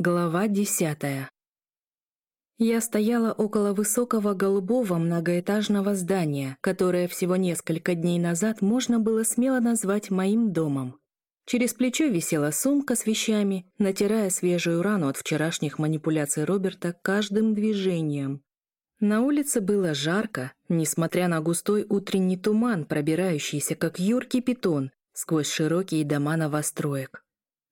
Глава десятая. Я стояла около высокого голубого многоэтажного здания, которое всего несколько дней назад можно было смело назвать моим домом. Через плечо висела сумка с вещами, натирая свежую рану от вчерашних манипуляций Роберта каждым движением. На улице было жарко, несмотря на густой утренний туман, пробирающийся как юркий питон сквозь широкие дома новостроек.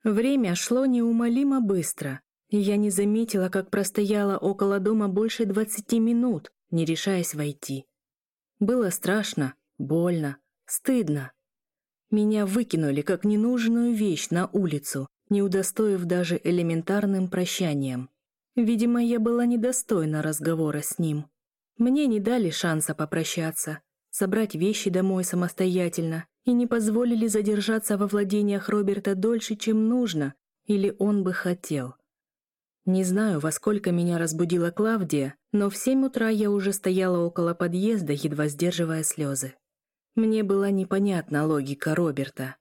Время шло неумолимо быстро, и я не заметила, как простояла около дома больше двадцати минут, не решаясь войти. Было страшно, больно, стыдно. Меня выкинули как ненужную вещь на улицу, не удостоив даже элементарным прощанием. Видимо, я была недостойна разговора с ним. Мне не дали шанса попрощаться, собрать вещи домой самостоятельно и не позволили задержаться во владениях Роберта дольше, чем нужно, или он бы хотел. Не знаю, во сколько меня разбудила Клавдия, но в семь утра я уже стояла около подъезда, едва сдерживая слезы. Мне была непонятна логика Роберта.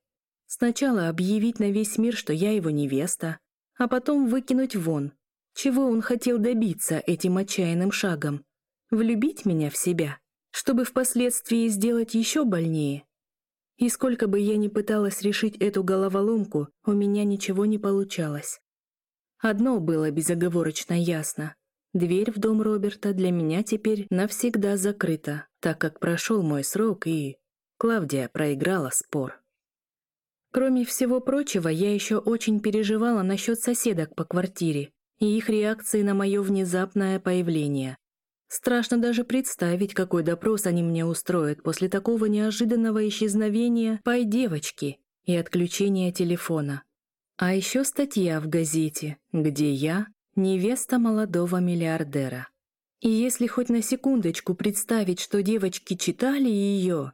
Сначала объявить на весь мир, что я его невеста, а потом выкинуть вон. Чего он хотел добиться этим отчаянным шагом? Влюбить меня в себя, чтобы впоследствии сделать еще больнее? И сколько бы я ни пыталась решить эту головоломку, у меня ничего не получалось. Одно было безоговорочно ясно. Дверь в дом Роберта для меня теперь навсегда закрыта, так как прошел мой срок и... Клавдия проиграла спор. Кроме всего прочего, я еще очень переживала насчет соседок по квартире и их реакции на мое внезапное появление. Страшно даже представить, какой допрос они мне устроят после такого неожиданного исчезновения «пой девочки» и отключения телефона. А еще статья в газете, где я – невеста молодого миллиардера. И если хоть на секундочку представить, что девочки читали ее...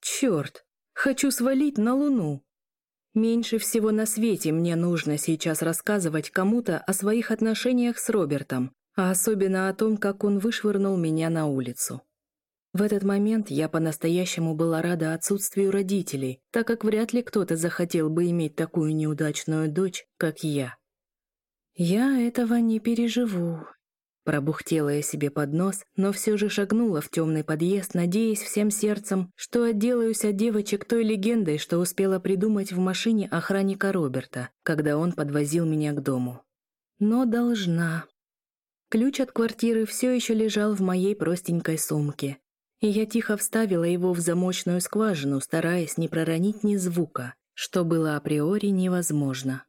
Черт, хочу свалить на Луну. Меньше всего на свете мне нужно сейчас рассказывать кому-то о своих отношениях с Робертом, а особенно о том, как он вышвырнул меня на улицу. В этот момент я по-настоящему была рада отсутствию родителей, так как вряд ли кто-то захотел бы иметь такую неудачную дочь, как я. «Я этого не переживу», — пробухтела я себе под нос, но все же шагнула в темный подъезд, надеясь всем сердцем, что отделаюсь от девочек той легендой, что успела придумать в машине охранника Роберта, когда он подвозил меня к дому. Но должна. Ключ от квартиры все еще лежал в моей простенькой сумке, и я тихо вставила его в замочную скважину, стараясь не проронить ни звука, что было априори невозможно.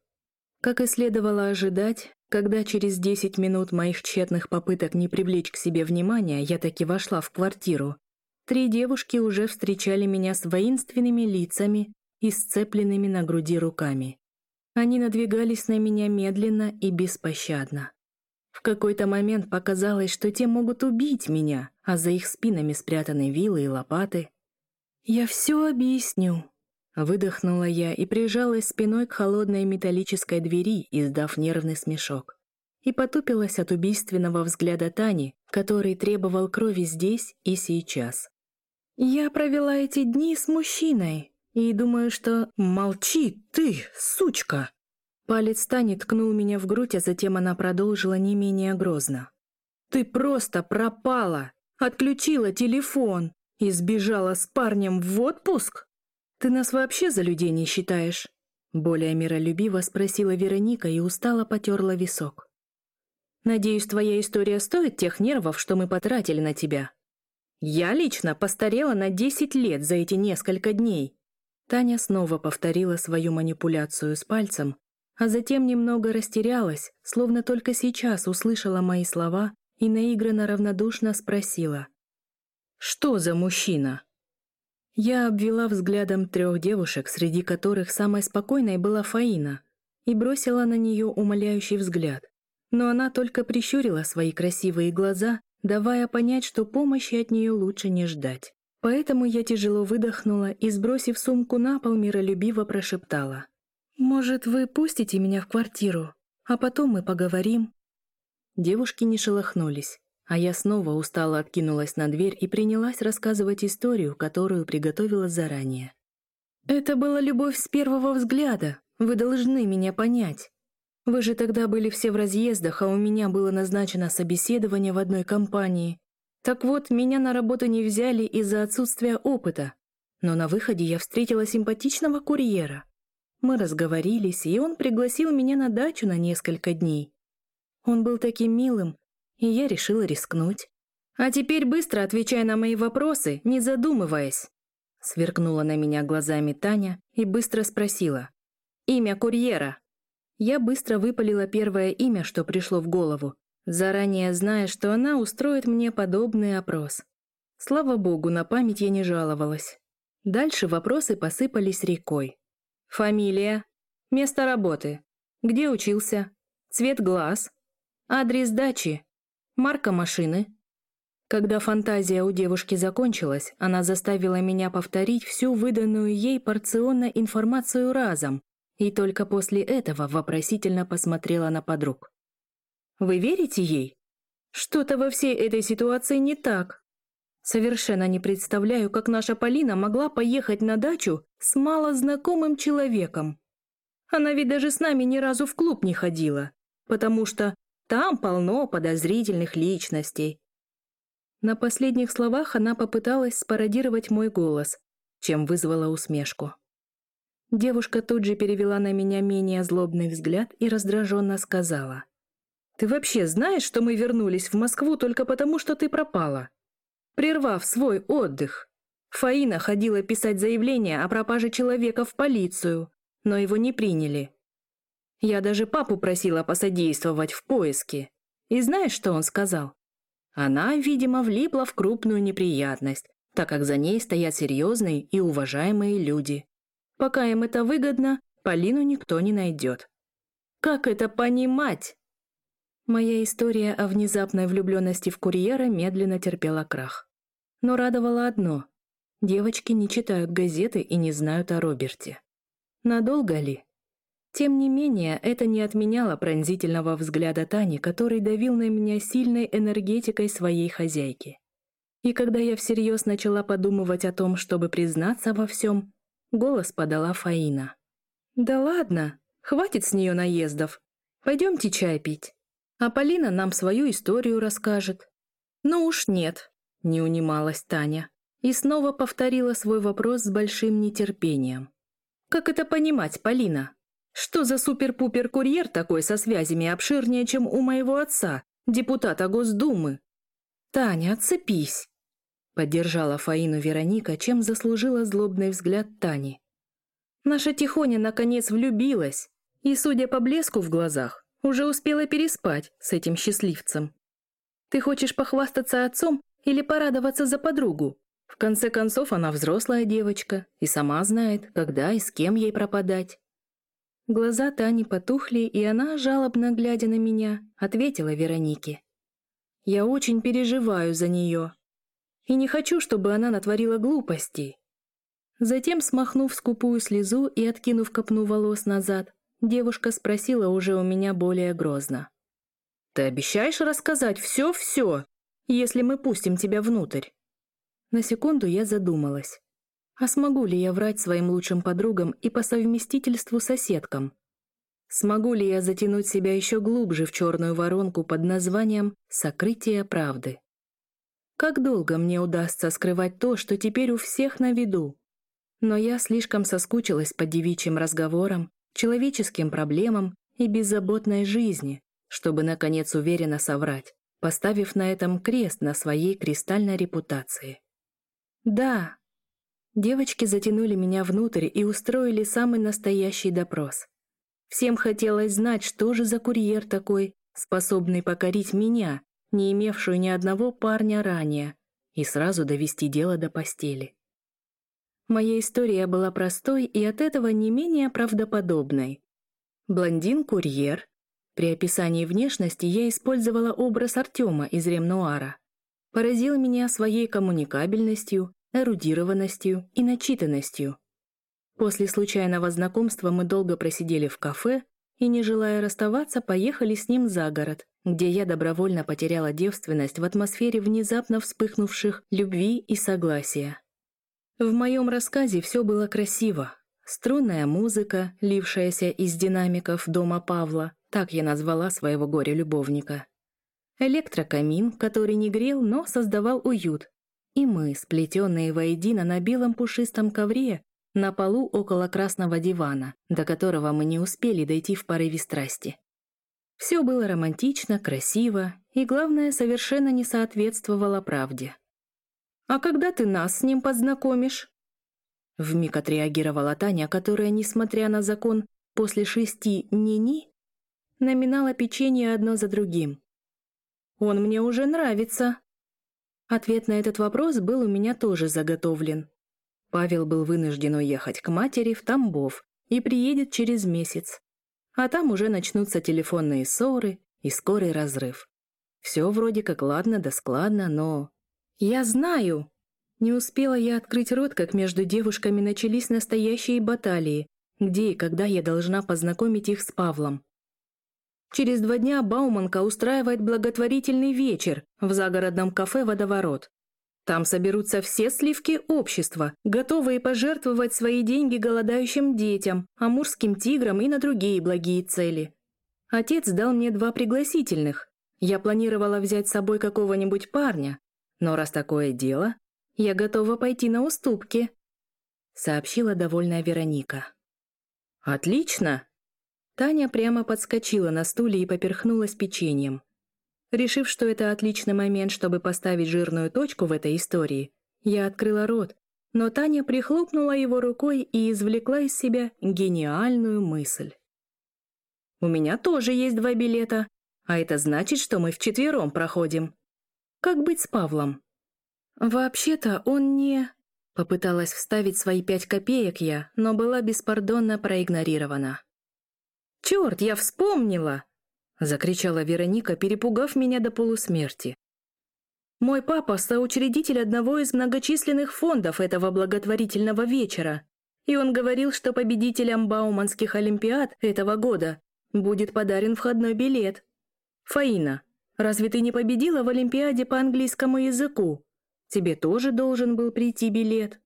Как и следовало ожидать, когда через 10 минут моих тщетных попыток не привлечь к себе внимания я таки вошла в квартиру, три девушки уже встречали меня с воинственными лицами и сцепленными на груди руками. Они надвигались на меня медленно и беспощадно. В какой-то момент показалось, что те могут убить меня, а за их спинами спрятаны вилы и лопаты. «Я все объясню», — выдохнула я и прижалась спиной к холодной металлической двери, издав нервный смешок. И потупилась от убийственного взгляда Тани, который требовал крови здесь и сейчас. «Я провела эти дни с мужчиной, и думаю, что...» «Молчи, ты, сучка!» Палец Тани ткнул меня в грудь, а затем она продолжила не менее грозно. «Ты просто пропала! Отключила телефон и сбежала с парнем в отпуск? Ты нас вообще за людей не считаешь?» Более миролюбиво спросила Вероника и устало потерла висок. «Надеюсь, твоя история стоит тех нервов, что мы потратили на тебя. Я лично постарела на десять лет за эти несколько дней». Таня снова повторила свою манипуляцию с пальцем, а затем немного растерялась, словно только сейчас услышала мои слова и наигранно равнодушно спросила. «Что за мужчина?» Я обвела взглядом трех девушек, среди которых самой спокойной была Фаина, и бросила на нее умоляющий взгляд. Но она только прищурила свои красивые глаза, давая понять, что помощи от нее лучше не ждать. Поэтому я тяжело выдохнула и, сбросив сумку на пол, миролюбиво прошептала. «Может, вы пустите меня в квартиру, а потом мы поговорим?» Девушки не шелохнулись, а я снова устало откинулась на дверь и принялась рассказывать историю, которую приготовила заранее. «Это была любовь с первого взгляда, вы должны меня понять. Вы же тогда были все в разъездах, а у меня было назначено собеседование в одной компании. Так вот, меня на работу не взяли из-за отсутствия опыта. Но на выходе я встретила симпатичного курьера. Мы разговорились, и он пригласил меня на дачу на несколько дней. Он был таким милым, и я решила рискнуть. А теперь быстро отвечай на мои вопросы, не задумываясь. Сверкнула на меня глазами Таня и быстро спросила. «Имя курьера?» Я быстро выпалила первое имя, что пришло в голову, заранее зная, что она устроит мне подобный опрос. Слава богу, на память я не жаловалась. Дальше вопросы посыпались рекой. Фамилия, место работы, где учился, цвет глаз, адрес дачи, марка машины. Когда фантазия у девушки закончилась, она заставила меня повторить всю выданную ей порционно информацию разом, и только после этого вопросительно посмотрела на подруг. «Вы верите ей? Что-то во всей этой ситуации не так. Совершенно не представляю, как наша Полина могла поехать на дачу с малознакомым человеком. Она ведь даже с нами ни разу в клуб не ходила, потому что там полно подозрительных личностей, на последних словах она попыталась спародировать мой голос, чем вызвала усмешку. Девушка тут же перевела на меня менее злобный взгляд и раздраженно сказала. «Ты вообще знаешь, что мы вернулись в Москву только потому, что ты пропала? Прервав свой отдых. Фаина ходила писать заявление о пропаже человека в полицию, но его не приняли. Я даже папу просила посодействовать в поиске. И знаешь, что он сказал? Она, видимо, влипла в крупную неприятность, так как за ней стоят серьезные и уважаемые люди. Пока им это выгодно, Полину никто не найдет. Как это понимать? Моя история о внезапной влюбленности в курьера медленно терпела крах. Но радовало одно – девочки не читают газеты и не знают о Роберте. Надолго ли? Тем не менее, это не отменяло пронзительного взгляда Тани, который давил на меня сильной энергетикой своей хозяйки. И когда я всерьез начала подумывать о том, чтобы признаться во всем, голос подала Фаина. «Да ладно, хватит с нее наездов. Пойдемте чай пить. А Полина нам свою историю расскажет». «Ну уж нет», — не унималась Таня. И снова повторила свой вопрос с большим нетерпением. «Как это понимать, Полина?» Что за супер-пупер-курьер такой со связями обширнее, чем у моего отца, депутата Госдумы? Таня, отцепись!» Поддержала Фаину Вероника, чем заслужила злобный взгляд Тани. Наша Тихоня наконец влюбилась, и, судя по блеску в глазах, уже успела переспать с этим счастливцем. Ты хочешь похвастаться отцом или порадоваться за подругу? В конце концов, она взрослая девочка и сама знает, когда и с кем ей пропадать. Глаза Тани потухли, и она, жалобно глядя на меня, ответила Веронике. «Я очень переживаю за нее. И не хочу, чтобы она натворила глупостей». Затем, смахнув скупую слезу и откинув копну волос назад, девушка спросила уже у меня более грозно. «Ты обещаешь рассказать все-все, если мы пустим тебя внутрь?» На секунду я задумалась. А смогу ли я врать своим лучшим подругам и по совместительству соседкам? Смогу ли я затянуть себя еще глубже в черную воронку под названием «сокрытие правды»? Как долго мне удастся скрывать то, что теперь у всех на виду? Но я слишком соскучилась по девичьим разговорам, человеческим проблемам и беззаботной жизни, чтобы, наконец, уверенно соврать, поставив на этом крест на своей кристальной репутации. Да, Девочки затянули меня внутрь и устроили самый настоящий допрос. Всем хотелось знать, что же за курьер такой, способный покорить меня, не имевшую ни одного парня ранее, и сразу довести дело до постели. Моя история была простой и от этого не менее правдоподобной. Блондин-курьер. При описании внешности я использовала образ Артема из Ремнуара. Поразил меня своей коммуникабельностью, эрудированностью и начитанностью. После случайного знакомства мы долго просидели в кафе и, не желая расставаться, поехали с ним за город, где я добровольно потеряла девственность в атмосфере внезапно вспыхнувших любви и согласия. В моем рассказе все было красиво. Струнная музыка, лившаяся из динамиков дома Павла, Так я назвала своего горя-любовника. Электрокамин, который не грел, но создавал уют. И мы, сплетенные воедино на белом пушистом ковре, на полу около красного дивана, до которого мы не успели дойти в порыве страсти. Все было романтично, красиво и, главное, совершенно не соответствовало правде. «А когда ты нас с ним познакомишь?» Вмиг отреагировала Таня, которая, несмотря на закон после шести «ни-ни», номинала печенье одно за другим. «Он мне уже нравится». Ответ на этот вопрос был у меня тоже заготовлен. Павел был вынужден уехать к матери в Тамбов и приедет через месяц. А там уже начнутся телефонные ссоры и скорый разрыв. Все вроде как ладно да складно, но... «Я знаю!» Не успела я открыть рот, как между девушками начались настоящие баталии, где и когда я должна познакомить их с Павлом. Через два дня Бауманка устраивает благотворительный вечер в загородном кафе «Водоворот». Там соберутся все сливки общества, готовые пожертвовать свои деньги голодающим детям, амурским тиграм и на другие благие цели. Отец дал мне два пригласительных. Я планировала взять с собой какого-нибудь парня, но раз такое дело, я готова пойти на уступки», — сообщила довольная Вероника. «Отлично!» Таня прямо подскочила на стуле и поперхнулась печеньем. Решив, что это отличный момент, чтобы поставить жирную точку в этой истории, я открыла рот, но Таня прихлопнула его рукой и извлекла из себя гениальную мысль. «У меня тоже есть два билета, а это значит, что мы вчетвером проходим. Как быть с Павлом?» «Вообще-то он не...» Попыталась вставить свои пять копеек я, но была беспардонно проигнорирована. «Черт, я вспомнила!» закричала Вероника, перепугав меня до полусмерти. Мой папа – соучредитель одного из многочисленных фондов этого благотворительного вечера, и он говорил, что победителям Бауманских олимпиад этого года будет подарен входной билет. Фаина, разве ты не победила в олимпиаде по английскому языку? Тебе тоже должен был прийти билет.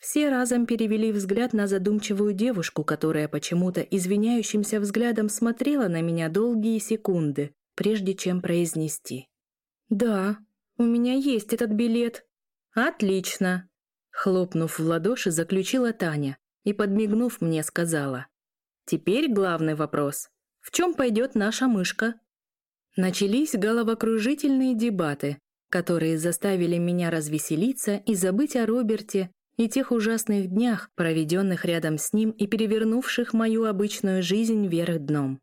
Все разом перевели взгляд на задумчивую девушку, которая почему-то извиняющимся взглядом смотрела на меня долгие секунды, прежде чем произнести. «Да, у меня есть этот билет». «Отлично!» Хлопнув в ладоши, заключила Таня и, подмигнув мне, сказала. «Теперь главный вопрос. В чем пойдет наша мышка?» Начались головокружительные дебаты, которые заставили меня развеселиться и забыть о Роберте и тех ужасных днях, проведенных рядом с ним и перевернувших мою обычную жизнь вверх дном.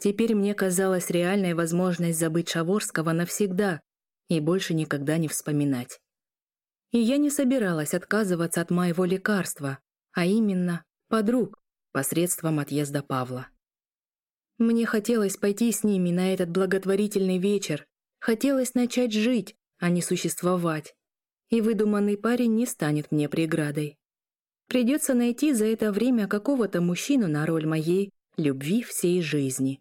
Теперь мне казалась реальной возможность забыть Шаворского навсегда и больше никогда не вспоминать. И я не собиралась отказываться от моего лекарства, а именно подруг посредством отъезда Павла. Мне хотелось пойти с ними на этот благотворительный вечер, хотелось начать жить, а не существовать и выдуманный парень не станет мне преградой. Придется найти за это время какого-то мужчину на роль моей любви всей жизни.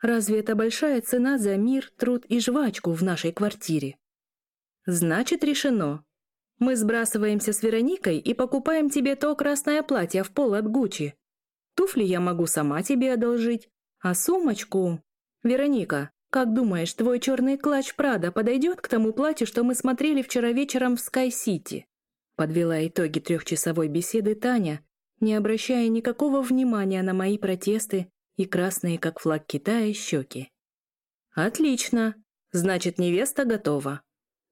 Разве это большая цена за мир, труд и жвачку в нашей квартире? Значит, решено. Мы сбрасываемся с Вероникой и покупаем тебе то красное платье в пол от Гуччи. Туфли я могу сама тебе одолжить, а сумочку... Вероника, как думаешь, твой черный клатч Прада подойдет к тому платью, что мы смотрели вчера вечером в Скай-Сити?» Подвела итоги трехчасовой беседы Таня, не обращая никакого внимания на мои протесты и красные, как флаг Китая, щеки. «Отлично. Значит, невеста готова.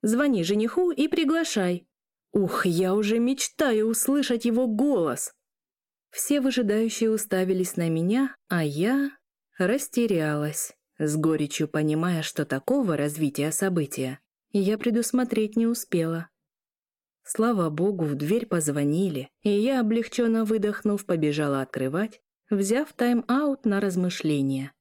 Звони жениху и приглашай. Ух, я уже мечтаю услышать его голос!» Все выжидающие уставились на меня, а я растерялась с горечью понимая, что такого развития события я предусмотреть не успела. Слава богу, в дверь позвонили, и я, облегченно выдохнув, побежала открывать, взяв тайм-аут на размышления.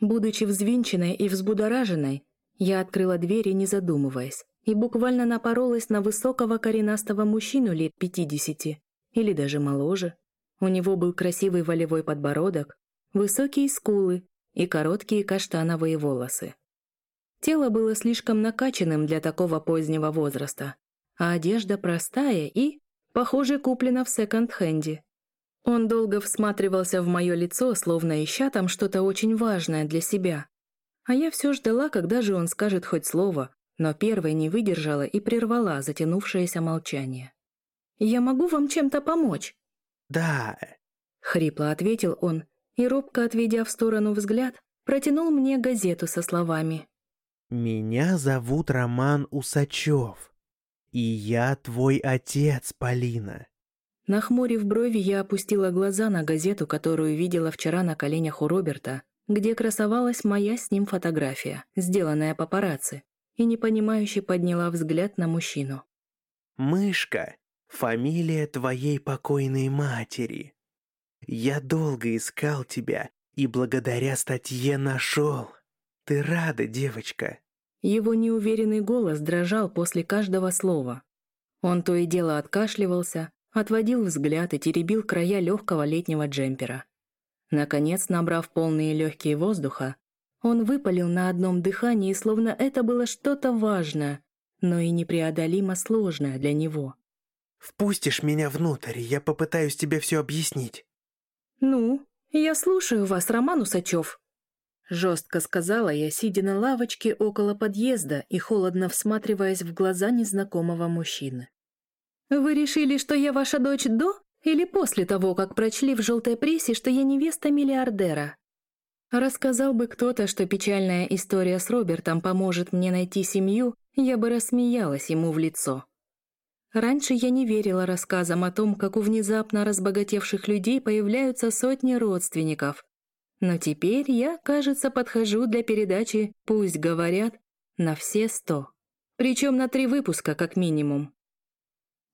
Будучи взвинченной и взбудораженной, я открыла дверь и не задумываясь, и буквально напоролась на высокого коренастого мужчину лет пятидесяти, или даже моложе. У него был красивый волевой подбородок, высокие скулы и короткие каштановые волосы. Тело было слишком накачанным для такого позднего возраста, а одежда простая и, похоже, куплена в секонд-хенде. Он долго всматривался в мое лицо, словно ища там что-то очень важное для себя. А я все ждала, когда же он скажет хоть слово, но первой не выдержала и прервала затянувшееся молчание. «Я могу вам чем-то помочь?» «Да», — хрипло ответил он, и, робко отведя в сторону взгляд, протянул мне газету со словами. «Меня зовут Роман Усачев, и я твой отец, Полина». Нахмурив брови, я опустила глаза на газету, которую видела вчера на коленях у Роберта, где красовалась моя с ним фотография, сделанная папарацци, и непонимающе подняла взгляд на мужчину. «Мышка, фамилия твоей покойной матери. Я долго искал тебя и благодаря статье нашел. Ты рада, девочка?» Его неуверенный голос дрожал после каждого слова. Он то и дело откашливался, отводил взгляд и теребил края легкого летнего джемпера. Наконец, набрав полные легкие воздуха, он выпалил на одном дыхании, словно это было что-то важное, но и непреодолимо сложное для него. «Впустишь меня внутрь, я попытаюсь тебе все объяснить». «Ну, я слушаю вас, Роман Усачев», — жестко сказала я, сидя на лавочке около подъезда и холодно всматриваясь в глаза незнакомого мужчины. «Вы решили, что я ваша дочь до или после того, как прочли в желтой прессе, что я невеста миллиардера?» Рассказал бы кто-то, что печальная история с Робертом поможет мне найти семью, я бы рассмеялась ему в лицо. Раньше я не верила рассказам о том, как у внезапно разбогатевших людей появляются сотни родственников. Но теперь я, кажется, подхожу для передачи «Пусть говорят» на все сто. Причем на три выпуска как минимум.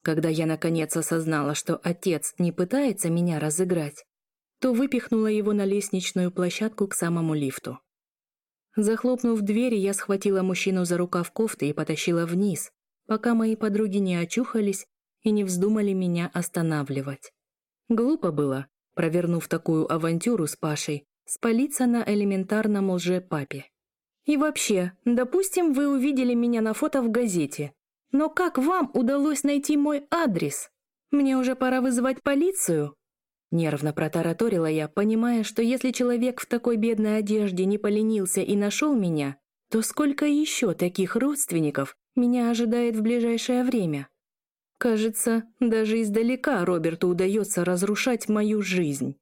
Когда я наконец осознала, что отец не пытается меня разыграть, то выпихнула его на лестничную площадку к самому лифту. Захлопнув дверь, я схватила мужчину за рукав кофты и потащила вниз, пока мои подруги не очухались и не вздумали меня останавливать. Глупо было, провернув такую авантюру с Пашей, спалиться на элементарном лже-папе. И вообще, допустим, вы увидели меня на фото в газете, но как вам удалось найти мой адрес? Мне уже пора вызывать полицию? Нервно протараторила я, понимая, что если человек в такой бедной одежде не поленился и нашел меня, то сколько еще таких родственников меня ожидает в ближайшее время? Кажется, даже издалека Роберту удается разрушать мою жизнь.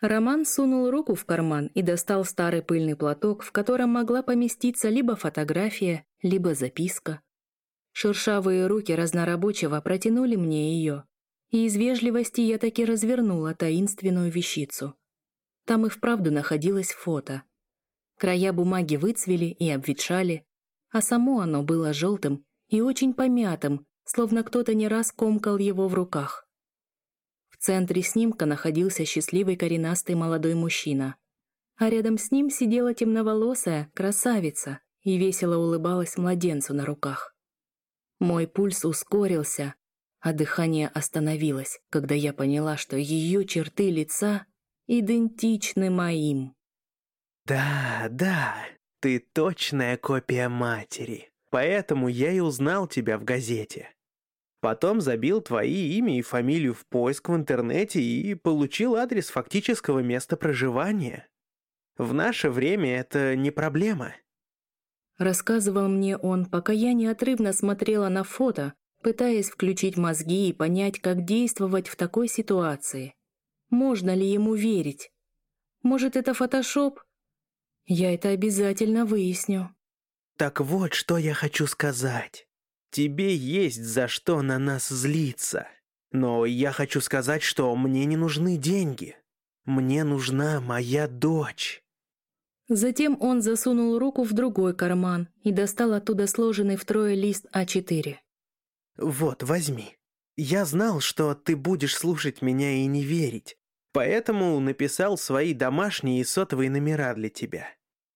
Роман сунул руку в карман и достал старый пыльный платок, в котором могла поместиться либо фотография, либо записка. Шершавые руки разнорабочего протянули мне ее, и из вежливости я таки развернула таинственную вещицу. Там и вправду находилось фото. Края бумаги выцвели и обветшали, а само оно было желтым и очень помятым, словно кто-то не раз комкал его в руках. В центре снимка находился счастливый коренастый молодой мужчина, а рядом с ним сидела темноволосая красавица и весело улыбалась младенцу на руках. Мой пульс ускорился, а дыхание остановилось, когда я поняла, что ее черты лица идентичны моим. «Да, да, ты точная копия матери, поэтому я и узнал тебя в газете. Потом забил твои имя и фамилию в поиск в интернете и получил адрес фактического места проживания. В наше время это не проблема». Рассказывал мне он, пока я неотрывно смотрела на фото, пытаясь включить мозги и понять, как действовать в такой ситуации. Можно ли ему верить? Может, это фотошоп? Я это обязательно выясню. Так вот, что я хочу сказать. Тебе есть за что на нас злиться. Но я хочу сказать, что мне не нужны деньги. Мне нужна моя дочь. Затем он засунул руку в другой карман и достал оттуда сложенный втрое лист А4. «Вот, возьми. Я знал, что ты будешь слушать меня и не верить, поэтому написал свои домашние и сотовые номера для тебя.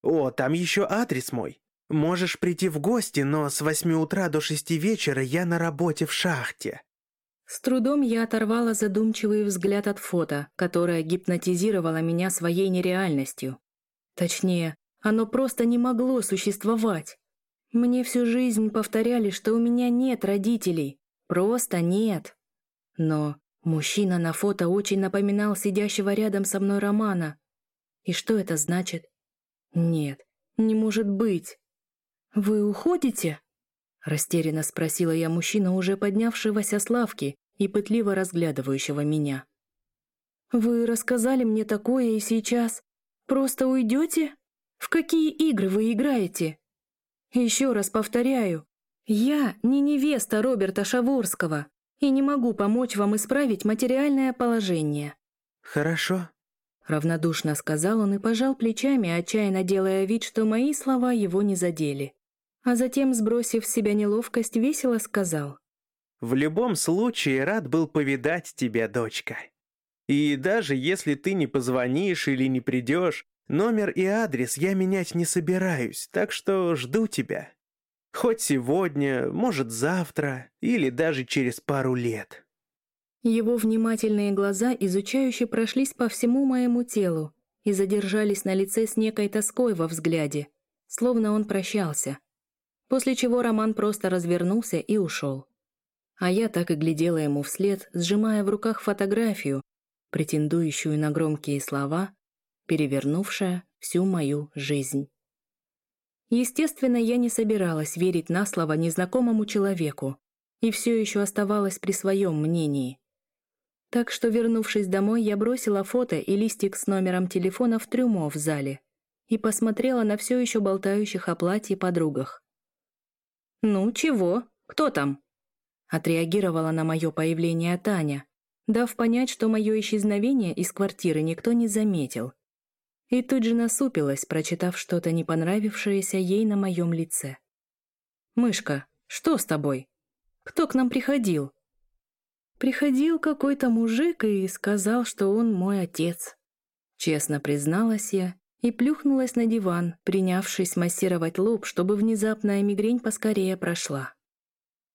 О, там еще адрес мой. Можешь прийти в гости, но с восьми утра до шести вечера я на работе в шахте». С трудом я оторвала задумчивый взгляд от фото, которое гипнотизировало меня своей нереальностью. Точнее, оно просто не могло существовать. Мне всю жизнь повторяли, что у меня нет родителей. Просто нет. Но Мужчина на фото очень напоминал сидящего рядом со мной Романа. И что это значит? Нет, не может быть. «Вы уходите?» Растерянно спросила я мужчину, уже поднявшегося с лавки и пытливо разглядывающего меня. «Вы рассказали мне такое и сейчас просто уйдете? В какие игры вы играете?» «Еще раз повторяю, я не невеста Роберта Шаворского и не могу помочь вам исправить материальное положение». «Хорошо», — равнодушно сказал он и пожал плечами, отчаянно делая вид, что мои слова его не задели а затем, сбросив с себя неловкость, весело сказал. «В любом случае рад был повидать тебя, дочка. И даже если ты не позвонишь или не придешь, номер и адрес я менять не собираюсь, так что жду тебя. Хоть сегодня, может завтра или даже через пару лет». Его внимательные глаза изучающе прошлись по всему моему телу и задержались на лице с некой тоской во взгляде, словно он прощался после чего Роман просто развернулся и ушел. А я так и глядела ему вслед, сжимая в руках фотографию, претендующую на громкие слова, перевернувшая всю мою жизнь. Естественно, я не собиралась верить на слово незнакомому человеку и все еще оставалась при своем мнении. Так что, вернувшись домой, я бросила фото и листик с номером телефона в трюмо в зале и посмотрела на все еще болтающих о платье подругах. «Ну, чего? Кто там?» Отреагировала на мое появление Таня, дав понять, что мое исчезновение из квартиры никто не заметил. И тут же насупилась, прочитав что-то не понравившееся ей на моем лице. «Мышка, что с тобой? Кто к нам приходил?» «Приходил какой-то мужик и сказал, что он мой отец». Честно призналась я и плюхнулась на диван, принявшись массировать лоб, чтобы внезапная мигрень поскорее прошла.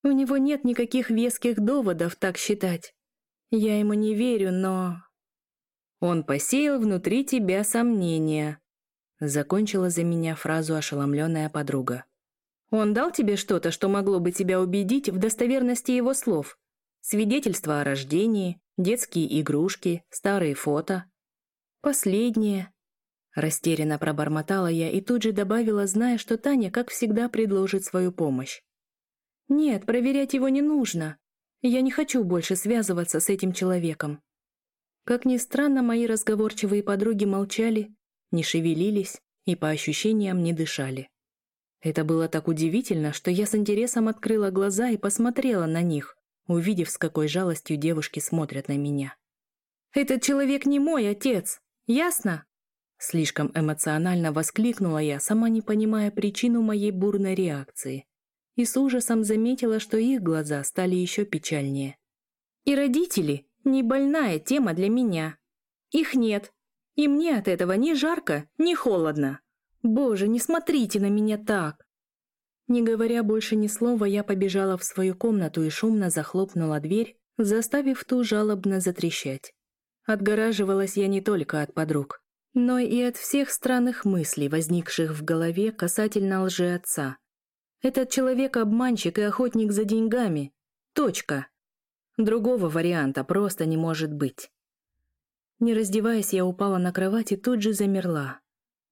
У него нет никаких веских доводов так считать. Я ему не верю, но... Он посеял внутри тебя сомнения. Закончила за меня фразу ошеломленная подруга. Он дал тебе что-то, что могло бы тебя убедить в достоверности его слов? Свидетельства о рождении, детские игрушки, старые фото. Последнее. Растерянно пробормотала я и тут же добавила, зная, что Таня, как всегда, предложит свою помощь. «Нет, проверять его не нужно. Я не хочу больше связываться с этим человеком». Как ни странно, мои разговорчивые подруги молчали, не шевелились и, по ощущениям, не дышали. Это было так удивительно, что я с интересом открыла глаза и посмотрела на них, увидев, с какой жалостью девушки смотрят на меня. «Этот человек не мой отец, ясно?» Слишком эмоционально воскликнула я, сама не понимая причину моей бурной реакции. И с ужасом заметила, что их глаза стали еще печальнее. «И родители — не больная тема для меня. Их нет. И мне от этого ни жарко, ни холодно. Боже, не смотрите на меня так!» Не говоря больше ни слова, я побежала в свою комнату и шумно захлопнула дверь, заставив ту жалобно затрещать. Отгораживалась я не только от подруг но и от всех странных мыслей, возникших в голове касательно лжи отца. Этот человек обманщик и охотник за деньгами. Точка. Другого варианта просто не может быть. Не раздеваясь, я упала на кровать и тут же замерла.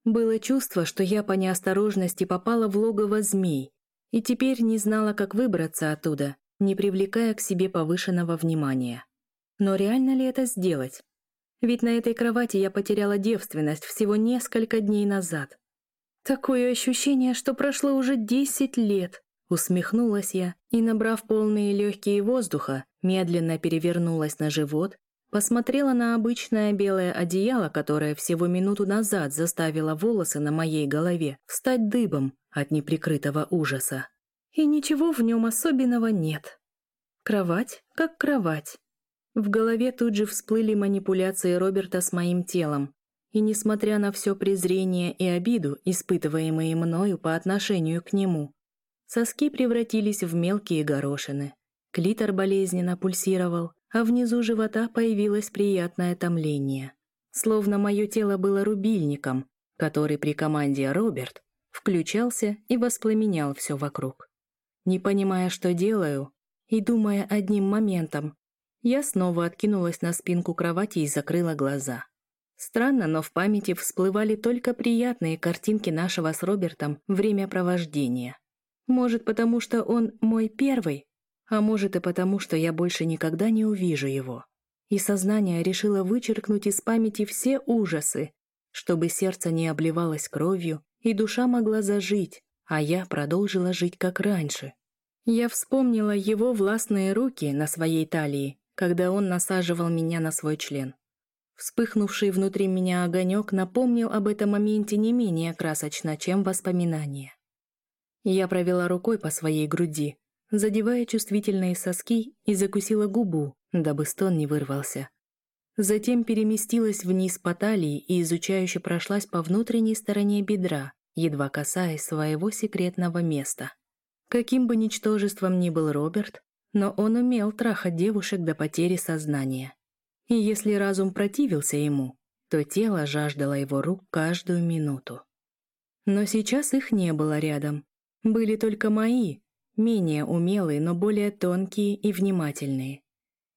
Было чувство, что я по неосторожности попала в логово змей и теперь не знала, как выбраться оттуда, не привлекая к себе повышенного внимания. Но реально ли это сделать? Ведь на этой кровати я потеряла девственность всего несколько дней назад. Такое ощущение, что прошло уже десять лет. Усмехнулась я и, набрав полные легкие воздуха, медленно перевернулась на живот, посмотрела на обычное белое одеяло, которое всего минуту назад заставило волосы на моей голове встать дыбом от неприкрытого ужаса. И ничего в нем особенного нет. Кровать как кровать. В голове тут же всплыли манипуляции Роберта с моим телом. И несмотря на все презрение и обиду, испытываемые мною по отношению к нему, соски превратились в мелкие горошины. Клитор болезненно пульсировал, а внизу живота появилось приятное томление. Словно мое тело было рубильником, который при команде «Роберт» включался и воспламенял все вокруг. Не понимая, что делаю, и думая одним моментом, Я снова откинулась на спинку кровати и закрыла глаза. Странно, но в памяти всплывали только приятные картинки нашего с Робертом времяпровождения. Может, потому что он мой первый, а может и потому, что я больше никогда не увижу его. И сознание решило вычеркнуть из памяти все ужасы, чтобы сердце не обливалось кровью и душа могла зажить, а я продолжила жить как раньше. Я вспомнила его властные руки на своей талии, когда он насаживал меня на свой член. Вспыхнувший внутри меня огонек напомнил об этом моменте не менее красочно, чем воспоминания. Я провела рукой по своей груди, задевая чувствительные соски и закусила губу, дабы стон не вырвался. Затем переместилась вниз по талии и изучающе прошлась по внутренней стороне бедра, едва касаясь своего секретного места. Каким бы ничтожеством ни был Роберт, но он умел трахать девушек до потери сознания. И если разум противился ему, то тело жаждало его рук каждую минуту. Но сейчас их не было рядом. Были только мои, менее умелые, но более тонкие и внимательные.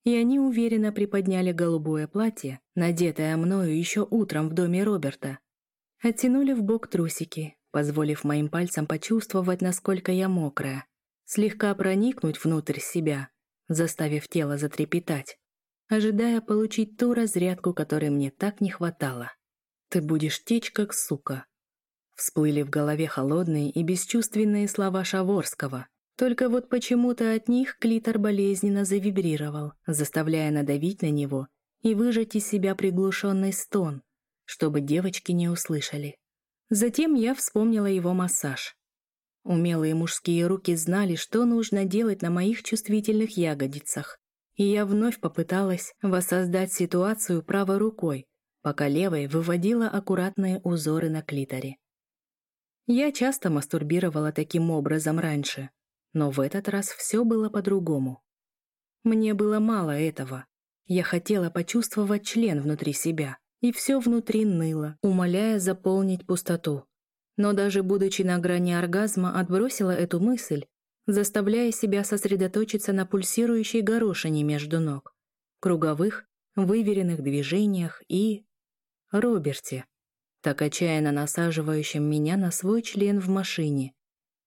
И они уверенно приподняли голубое платье, надетое мною еще утром в доме Роберта. Оттянули в бок трусики, позволив моим пальцам почувствовать, насколько я мокрая, слегка проникнуть внутрь себя, заставив тело затрепетать ожидая получить ту разрядку, которой мне так не хватало. «Ты будешь течь, как сука». Всплыли в голове холодные и бесчувственные слова Шаворского. Только вот почему-то от них клитор болезненно завибрировал, заставляя надавить на него и выжать из себя приглушенный стон, чтобы девочки не услышали. Затем я вспомнила его массаж. Умелые мужские руки знали, что нужно делать на моих чувствительных ягодицах, и я вновь попыталась воссоздать ситуацию правой рукой, пока левой выводила аккуратные узоры на клиторе. Я часто мастурбировала таким образом раньше, но в этот раз все было по-другому. Мне было мало этого. Я хотела почувствовать член внутри себя, и все внутри ныло, умоляя заполнить пустоту. Но даже будучи на грани оргазма, отбросила эту мысль заставляя себя сосредоточиться на пульсирующей горошине между ног, круговых, выверенных движениях и... Роберте, так отчаянно насаживающим меня на свой член в машине,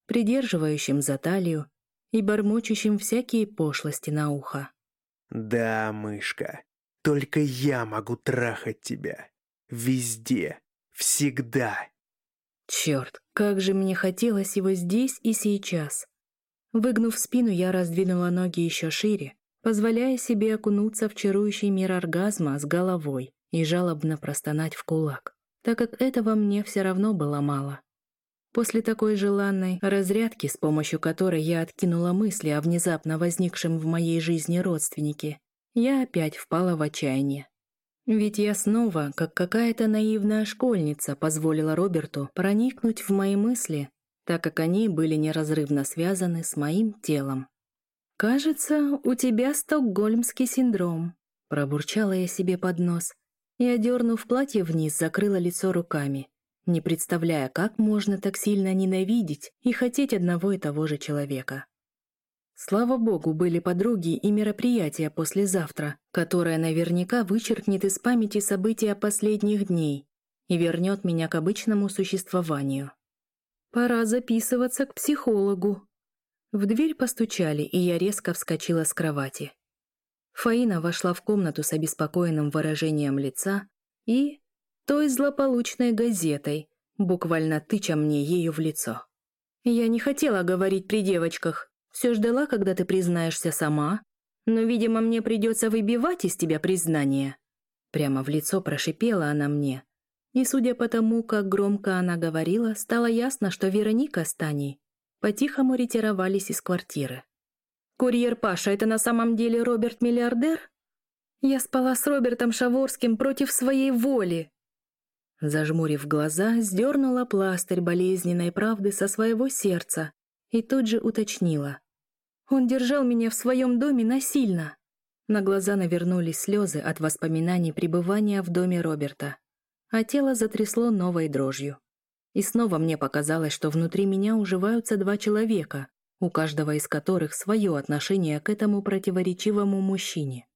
придерживающим за талию и бормочущим всякие пошлости на ухо. «Да, мышка, только я могу трахать тебя. Везде. Всегда». Черт, как же мне хотелось его здесь и сейчас. Выгнув спину, я раздвинула ноги еще шире, позволяя себе окунуться в чарующий мир оргазма с головой и жалобно простонать в кулак, так как этого мне все равно было мало. После такой желанной разрядки, с помощью которой я откинула мысли о внезапно возникшем в моей жизни родственнике, я опять впала в отчаяние. Ведь я снова, как какая-то наивная школьница, позволила Роберту проникнуть в мои мысли так как они были неразрывно связаны с моим телом. «Кажется, у тебя стокгольмский синдром», — пробурчала я себе под нос и, одернув платье вниз, закрыла лицо руками, не представляя, как можно так сильно ненавидеть и хотеть одного и того же человека. Слава богу, были подруги и мероприятия послезавтра, которое наверняка вычеркнет из памяти события последних дней и вернет меня к обычному существованию. Пора записываться к психологу. В дверь постучали, и я резко вскочила с кровати. Фаина вошла в комнату с обеспокоенным выражением лица и той злополучной газетой, буквально тыча мне ею в лицо. Я не хотела говорить при девочках, все ждала, когда ты признаешься сама, но, видимо, мне придется выбивать из тебя признание. Прямо в лицо прошипела она мне, и судя по тому, как громко она говорила, стало ясно, что Вероника с Таней по-тихому ретировались из квартиры. «Курьер Паша, это на самом деле Роберт-миллиардер?» «Я спала с Робертом Шаворским против своей воли!» Зажмурив глаза, сдернула пластырь болезненной правды со своего сердца и тут же уточнила. «Он держал меня в своем доме насильно!» На глаза навернулись слезы от воспоминаний пребывания в доме Роберта а тело затрясло новой дрожью. И снова мне показалось, что внутри меня уживаются два человека, у каждого из которых свое отношение к этому противоречивому мужчине.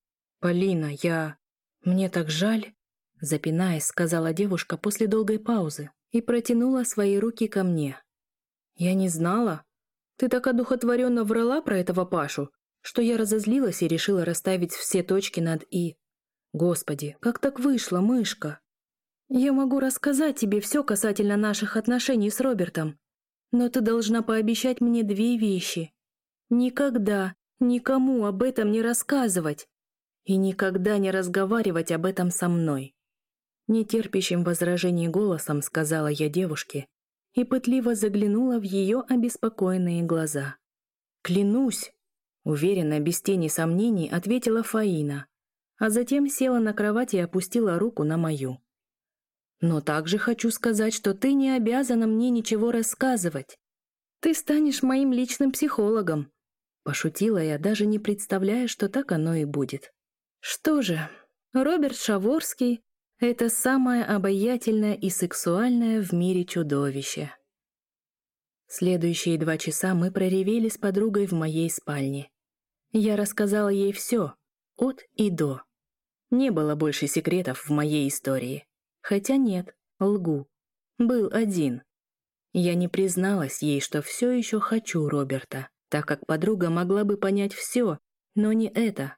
«Полина, я... Мне так жаль!» Запинаясь, сказала девушка после долгой паузы и протянула свои руки ко мне. «Я не знала. Ты так одухотворенно врала про этого Пашу, что я разозлилась и решила расставить все точки над «и». Господи, как так вышло, мышка? Я могу рассказать тебе все касательно наших отношений с Робертом, но ты должна пообещать мне две вещи. Никогда, никому об этом не рассказывать и никогда не разговаривать об этом со мной. Нетерпящим возражений голосом сказала я девушке и пытливо заглянула в ее обеспокоенные глаза. «Клянусь!» — уверенно, без тени сомнений, ответила Фаина, а затем села на кровать и опустила руку на мою. «Но также хочу сказать, что ты не обязана мне ничего рассказывать. Ты станешь моим личным психологом», — пошутила я, даже не представляя, что так оно и будет. Что же, Роберт Шаворский это самое обаятельное и сексуальное в мире чудовище. Следующие два часа мы проревели с подругой в моей спальне. Я рассказала ей все, от и до. Не было больше секретов в моей истории. Хотя нет, лгу. Был один. Я не призналась ей, что все еще хочу Роберта, так как подруга могла бы понять все, но не это.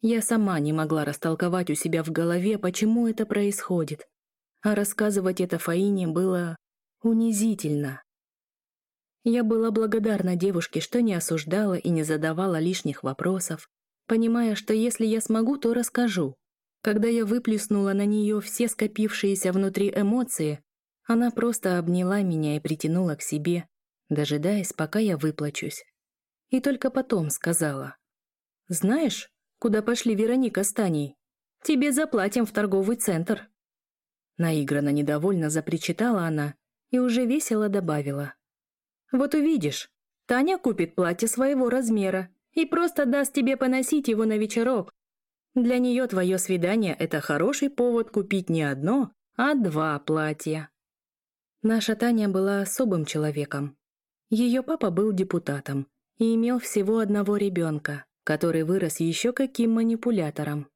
Я сама не могла растолковать у себя в голове, почему это происходит. А рассказывать это Фаине было унизительно. Я была благодарна девушке, что не осуждала и не задавала лишних вопросов, понимая, что если я смогу, то расскажу. Когда я выплеснула на нее все скопившиеся внутри эмоции, она просто обняла меня и притянула к себе, дожидаясь, пока я выплачусь. И только потом сказала. «Знаешь, Куда пошли Вероника с Таней? Тебе заплатим в торговый центр». Наигранно недовольно запричитала она и уже весело добавила. «Вот увидишь, Таня купит платье своего размера и просто даст тебе поносить его на вечерок. Для нее твое свидание – это хороший повод купить не одно, а два платья». Наша Таня была особым человеком. Ее папа был депутатом и имел всего одного ребенка который вырос еще каким манипулятором.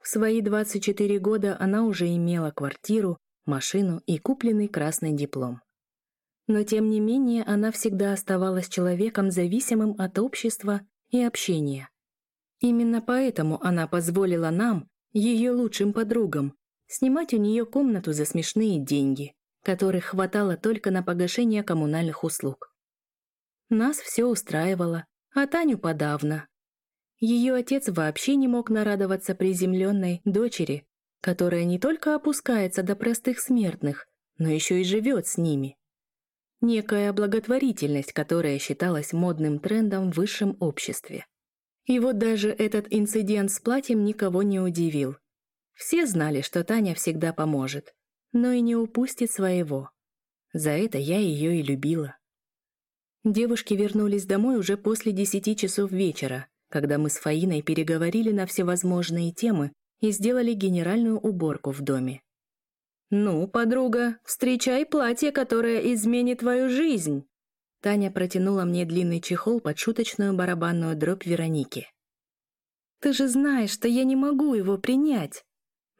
В свои 24 года она уже имела квартиру, машину и купленный красный диплом. Но тем не менее она всегда оставалась человеком, зависимым от общества и общения. Именно поэтому она позволила нам, ее лучшим подругам, снимать у нее комнату за смешные деньги, которых хватало только на погашение коммунальных услуг. Нас все устраивало, а Таню подавно. Ее отец вообще не мог нарадоваться приземленной дочери, которая не только опускается до простых смертных, но еще и живет с ними. Некая благотворительность, которая считалась модным трендом в высшем обществе. И вот даже этот инцидент с платьем никого не удивил. Все знали, что Таня всегда поможет, но и не упустит своего. За это я ее и любила. Девушки вернулись домой уже после десяти часов вечера, когда мы с Фаиной переговорили на всевозможные темы и сделали генеральную уборку в доме. «Ну, подруга, встречай платье, которое изменит твою жизнь!» Таня протянула мне длинный чехол под шуточную барабанную дробь Вероники. «Ты же знаешь, что я не могу его принять!»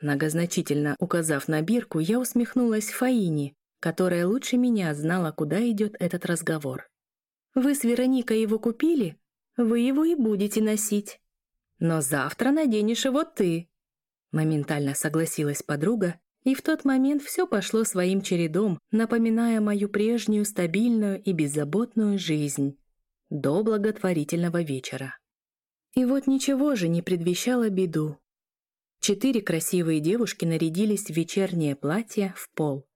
Многозначительно указав на бирку, я усмехнулась Фаине, которая лучше меня знала, куда идет этот разговор. «Вы с Вероникой его купили? Вы его и будете носить. Но завтра наденешь его ты». Моментально согласилась подруга, и в тот момент все пошло своим чередом, напоминая мою прежнюю стабильную и беззаботную жизнь до благотворительного вечера. И вот ничего же не предвещало беду. Четыре красивые девушки нарядились в вечернее платье в пол.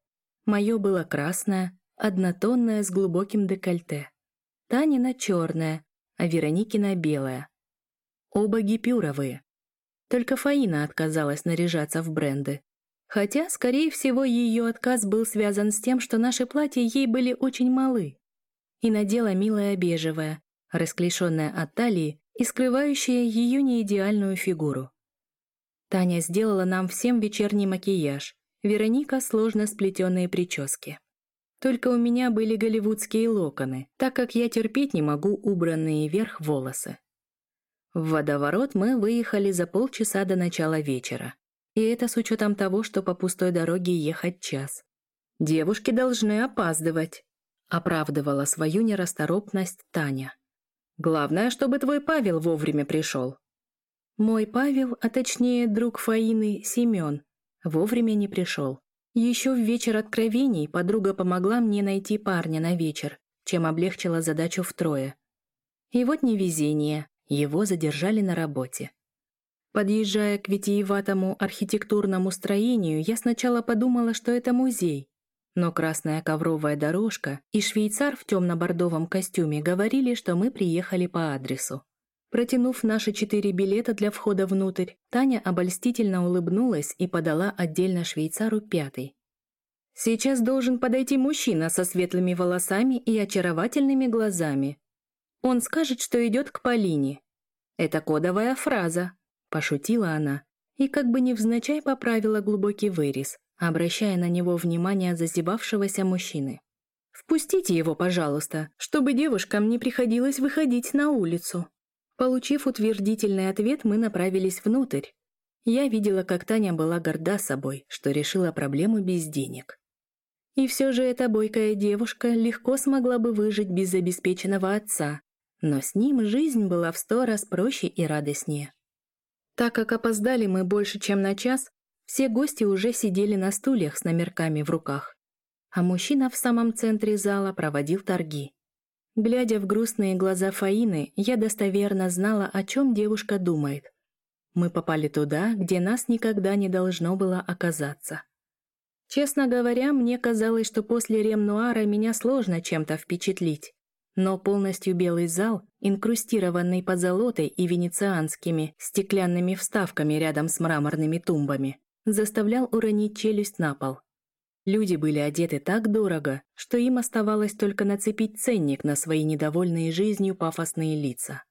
Мое было красное, однотонное с глубоким декольте. Танина черное, а Вероникина белая. Оба гипюровые. Только Фаина отказалась наряжаться в бренды. Хотя, скорее всего, ее отказ был связан с тем, что наши платья ей были очень малы. И надела милое бежевое, расклешенное от талии и скрывающее ее неидеальную фигуру. Таня сделала нам всем вечерний макияж, Вероника — сложно сплетенные прически. Только у меня были голливудские локоны, так как я терпеть не могу убранные вверх волосы. В водоворот мы выехали за полчаса до начала вечера. И это с учетом того, что по пустой дороге ехать час. Девушки должны опаздывать, оправдывала свою нерасторопность Таня. Главное, чтобы твой Павел вовремя пришел. Мой Павел, а точнее друг Фаины, Семен, вовремя не пришел. Еще в вечер откровений подруга помогла мне найти парня на вечер, чем облегчила задачу втрое. И вот невезение, его задержали на работе. Подъезжая к витиеватому архитектурному строению, я сначала подумала, что это музей. Но красная ковровая дорожка и швейцар в темно-бордовом костюме говорили, что мы приехали по адресу. Протянув наши четыре билета для входа внутрь, Таня обольстительно улыбнулась и подала отдельно швейцару пятый. Сейчас должен подойти мужчина со светлыми волосами и очаровательными глазами. Он скажет, что идет к Полине. Это кодовая фраза, пошутила она и как бы невзначай поправила глубокий вырез, обращая на него внимание зазевавшегося мужчины. «Впустите его, пожалуйста, чтобы девушкам не приходилось выходить на улицу». Получив утвердительный ответ, мы направились внутрь. Я видела, как Таня была горда собой, что решила проблему без денег. И все же эта бойкая девушка легко смогла бы выжить без обеспеченного отца, но с ним жизнь была в сто раз проще и радостнее. Так как опоздали мы больше, чем на час, все гости уже сидели на стульях с номерками в руках, а мужчина в самом центре зала проводил торги. Глядя в грустные глаза Фаины, я достоверно знала, о чем девушка думает. Мы попали туда, где нас никогда не должно было оказаться. Честно говоря, мне казалось, что после ремнуара меня сложно чем-то впечатлить. Но полностью белый зал, инкрустированный позолотой и венецианскими стеклянными вставками рядом с мраморными тумбами, заставлял уронить челюсть на пол. Люди были одеты так дорого, что им оставалось только нацепить ценник на свои недовольные жизнью пафосные лица.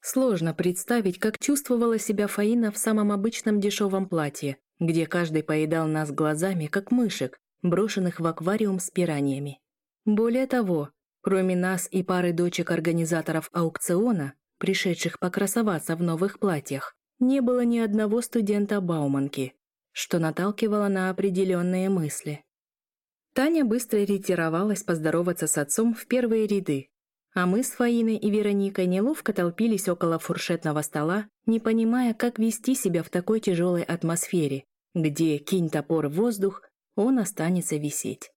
Сложно представить, как чувствовала себя Фаина в самом обычном дешевом платье, где каждый поедал нас глазами, как мышек, брошенных в аквариум с пираньями. Более того, кроме нас и пары дочек организаторов аукциона, пришедших покрасоваться в новых платьях, не было ни одного студента Бауманки, что наталкивало на определенные мысли. Таня быстро ретировалась поздороваться с отцом в первые ряды, а мы с Фаиной и Вероникой неловко толпились около фуршетного стола, не понимая, как вести себя в такой тяжелой атмосфере, где кинь топор в воздух, он останется висеть.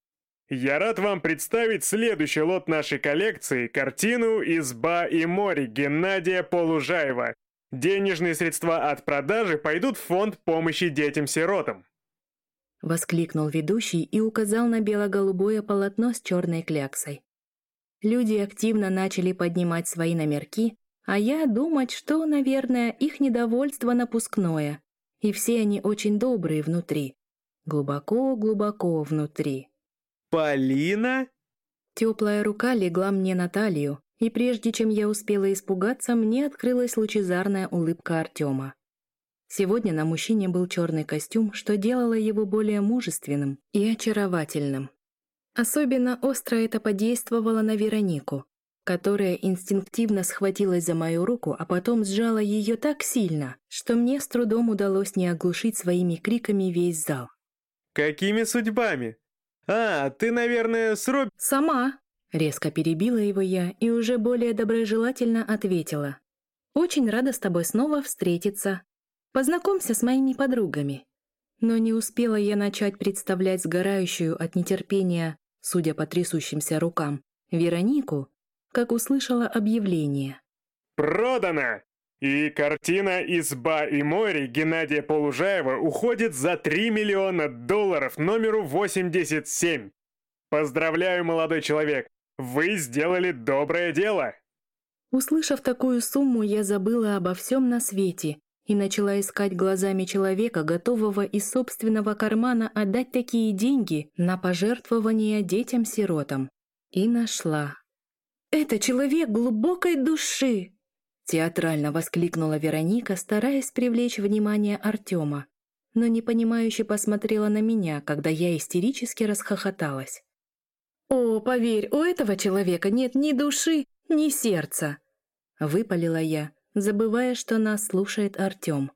Я рад вам представить следующий лот нашей коллекции – картину «Изба и море» Геннадия Полужаева. Денежные средства от продажи пойдут в фонд помощи детям-сиротам. Воскликнул ведущий и указал на бело-голубое полотно с черной кляксой. Люди активно начали поднимать свои номерки, а я думать, что, наверное, их недовольство напускное, и все они очень добрые внутри. Глубоко-глубоко внутри. «Полина?» Теплая рука легла мне на талию, и прежде чем я успела испугаться, мне открылась лучезарная улыбка Артема. Сегодня на мужчине был черный костюм, что делало его более мужественным и очаровательным. Особенно остро это подействовало на Веронику, которая инстинктивно схватилась за мою руку, а потом сжала ее так сильно, что мне с трудом удалось не оглушить своими криками весь зал. «Какими судьбами? А, ты, наверное, с Роб...» «Сама!» — резко перебила его я и уже более доброжелательно ответила. «Очень рада с тобой снова встретиться. Познакомься с моими подругами». Но не успела я начать представлять сгорающую от нетерпения судя по трясущимся рукам, Веронику, как услышала объявление. «Продано! И картина «Изба и море» Геннадия Полужаева уходит за 3 миллиона долларов номеру 87. Поздравляю, молодой человек, вы сделали доброе дело!» Услышав такую сумму, я забыла обо всем на свете и начала искать глазами человека, готового из собственного кармана отдать такие деньги на пожертвования детям-сиротам. И нашла. «Это человек глубокой души!» Театрально воскликнула Вероника, стараясь привлечь внимание Артема, но непонимающе посмотрела на меня, когда я истерически расхохоталась. «О, поверь, у этого человека нет ни души, ни сердца!» Выпалила я, забывая, что нас слушает Артём.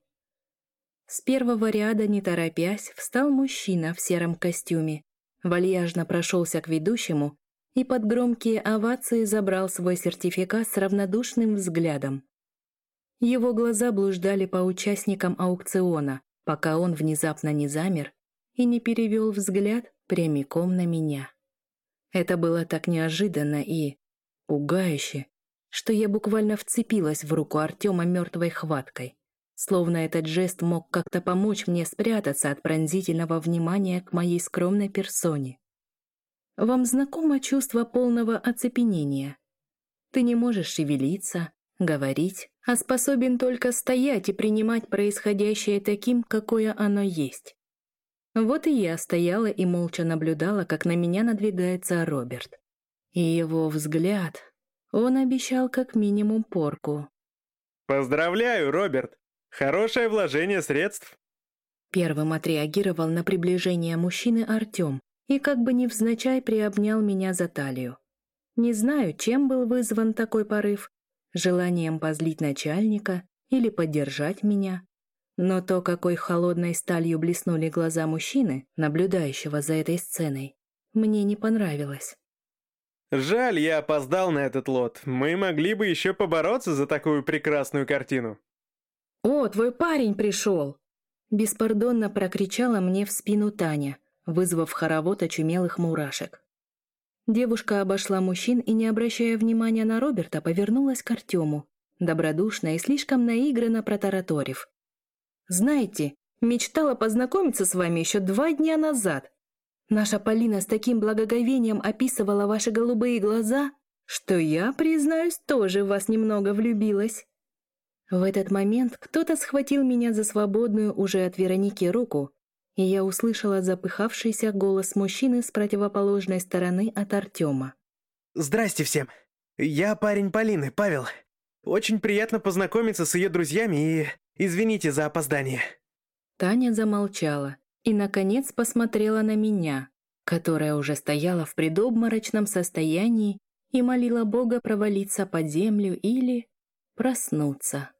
С первого ряда, не торопясь, встал мужчина в сером костюме, вальяжно прошелся к ведущему и под громкие овации забрал свой сертификат с равнодушным взглядом. Его глаза блуждали по участникам аукциона, пока он внезапно не замер и не перевел взгляд прямиком на меня. Это было так неожиданно и пугающе, что я буквально вцепилась в руку Артема мертвой хваткой, словно этот жест мог как-то помочь мне спрятаться от пронзительного внимания к моей скромной персоне. Вам знакомо чувство полного оцепенения? Ты не можешь шевелиться, говорить, а способен только стоять и принимать происходящее таким, какое оно есть. Вот и я стояла и молча наблюдала, как на меня надвигается Роберт. И его взгляд, он обещал как минимум порку. «Поздравляю, Роберт! Хорошее вложение средств!» Первым отреагировал на приближение мужчины Артем и как бы невзначай приобнял меня за талию. Не знаю, чем был вызван такой порыв, желанием позлить начальника или поддержать меня, но то, какой холодной сталью блеснули глаза мужчины, наблюдающего за этой сценой, мне не понравилось. «Жаль, я опоздал на этот лот. Мы могли бы еще побороться за такую прекрасную картину». «О, твой парень пришел!» Беспардонно прокричала мне в спину Таня, вызвав хоровод очумелых мурашек. Девушка обошла мужчин и, не обращая внимания на Роберта, повернулась к Артему, добродушно и слишком наигранно протараторив. Знаете, мечтала познакомиться с вами еще два дня назад. Наша Полина с таким благоговением описывала ваши голубые глаза, что я, признаюсь, тоже в вас немного влюбилась. В этот момент кто-то схватил меня за свободную уже от Вероники руку, и я услышала запыхавшийся голос мужчины с противоположной стороны от Артема. «Здрасте всем! Я парень Полины, Павел. Очень приятно познакомиться с ее друзьями и извините за опоздание». Таня замолчала и, наконец, посмотрела на меня, которая уже стояла в предобморочном состоянии и молила Бога провалиться под землю или проснуться.